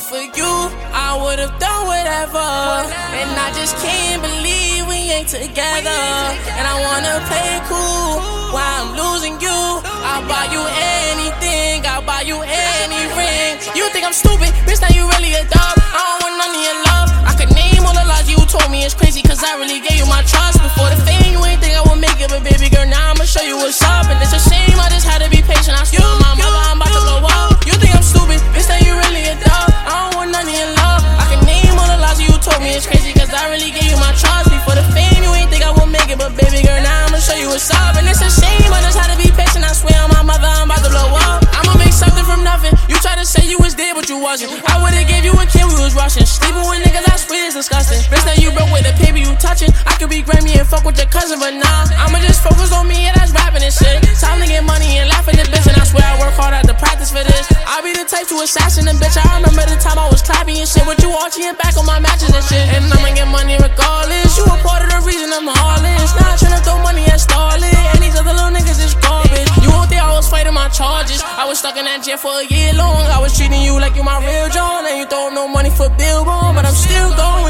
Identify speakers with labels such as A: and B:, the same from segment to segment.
A: for you, I would've done whatever. And I just can't believe we ain't together. And I wanna play cool while I'm losing you. I'll buy you anything, I'll buy you any ring. You think I'm stupid, bitch, now you really a dog. I don't want none of your love. I could name all the lies you told me, it's crazy, cause I really gave you my trust. Before the fame, you ain't think I would make it, but baby girl, now I'ma show you what's up. And say you wasn't. I would've gave you a kid, we was rushing. Sleeping with niggas, I swear it's disgusting. Bitch, now you broke with the paper you touching. I could be Grammy and fuck with your cousin, but nah. I'ma just focus on me, yeah, that's rapping and shit. Time to get money and laugh at this bitch, and I swear I work hard at the practice for this. I be the type to assassin a bitch. I remember the time I was clapping and shit with you arching back on my matches and shit. And I'ma for a year long. I was treating you like you my real John. And you throw no money for billboard. But I'm still going,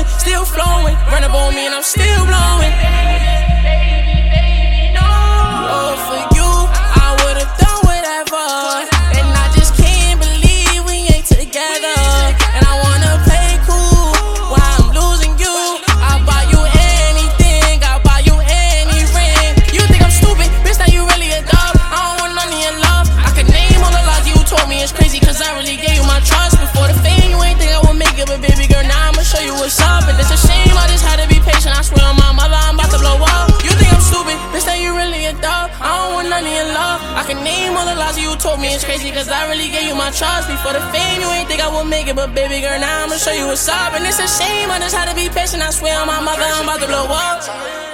A: your love. I can name all the lies you told me, it's crazy, cause I really gave you my trust. Before the fame, you ain't think I would make it, but baby girl, now I'ma show you what's up. And it's a shame, I just had to be patient. I swear on my mother, I'm about to blow up.